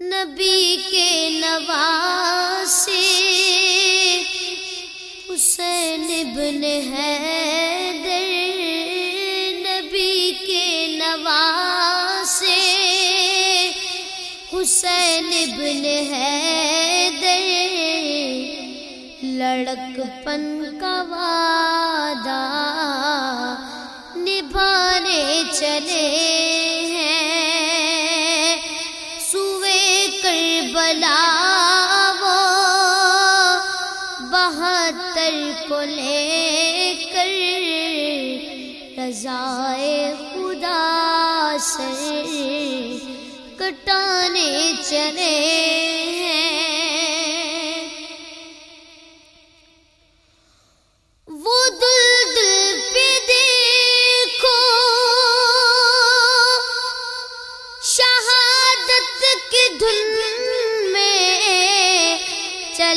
نبی کے نواسے، حسین ابن حیدر، نبی کے نواسے، حسین ابن حیدر، لڑک پن کا وعدہ، نبھانے چلے ہیں۔ بہتر کو لے کر رضائے خدا سے کٹانے چلے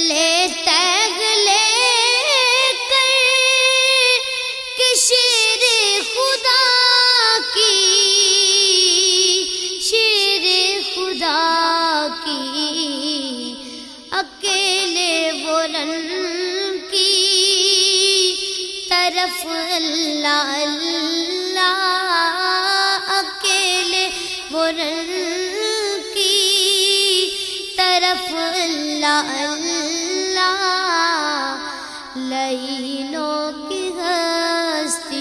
چلے تیگ لے کر شیر خدا کی، شیر خدا کی۔ اکیلے بولن کی، طرف اللہ اللہ کی ہستی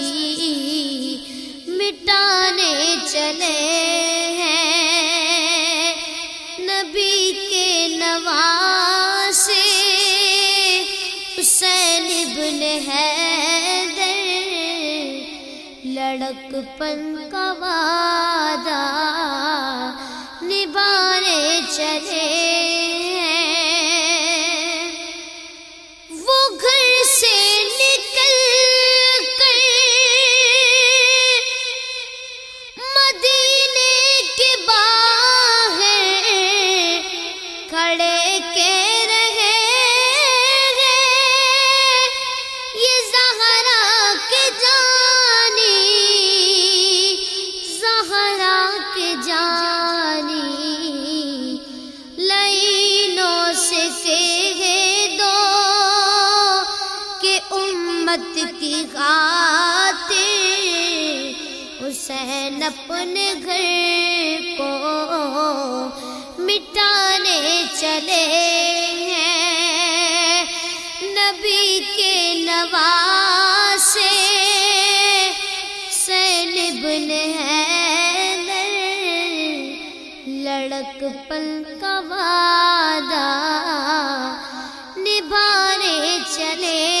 مٹانے چلے ہیں۔ نبی کے نواسے حسین ابن حیدر لڑک پن کا وعدہ نبھانے چلے امت کی خاطر، حسین اپنے گھر کو مٹانے چلے ہیں۔ نبی کے نواسے سین ابن ہے لڑک پل کا وعدہ نبھانے چلے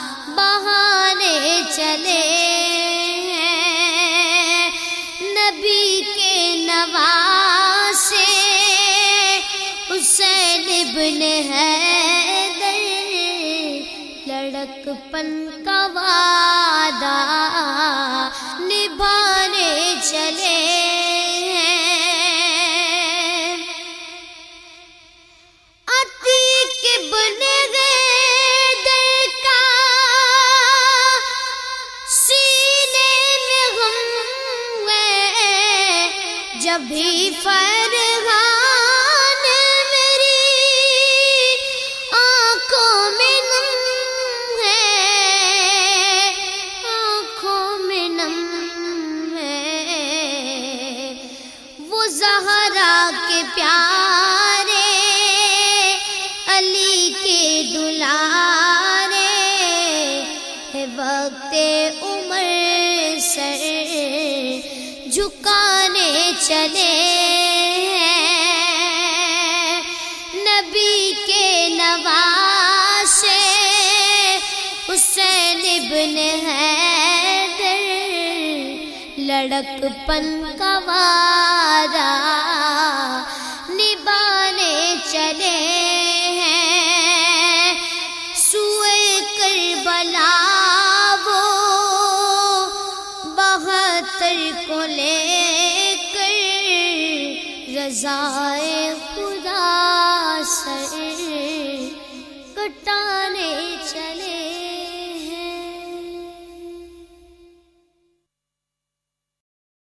بہانے چلے نبی کے نواسے حسین ابن حیدر لڑک پن کا وعدہ نبھانے چلے جبھی فرغان میری آنکھوں میں نم ہے، آنکھوں میں نم ہے۔ وہ زہرا کے پیارے علی کے دلارے چلے نبی کے نواسے حسین ابن حیدر لڑک پن کا وارا نبانے چلے بہتر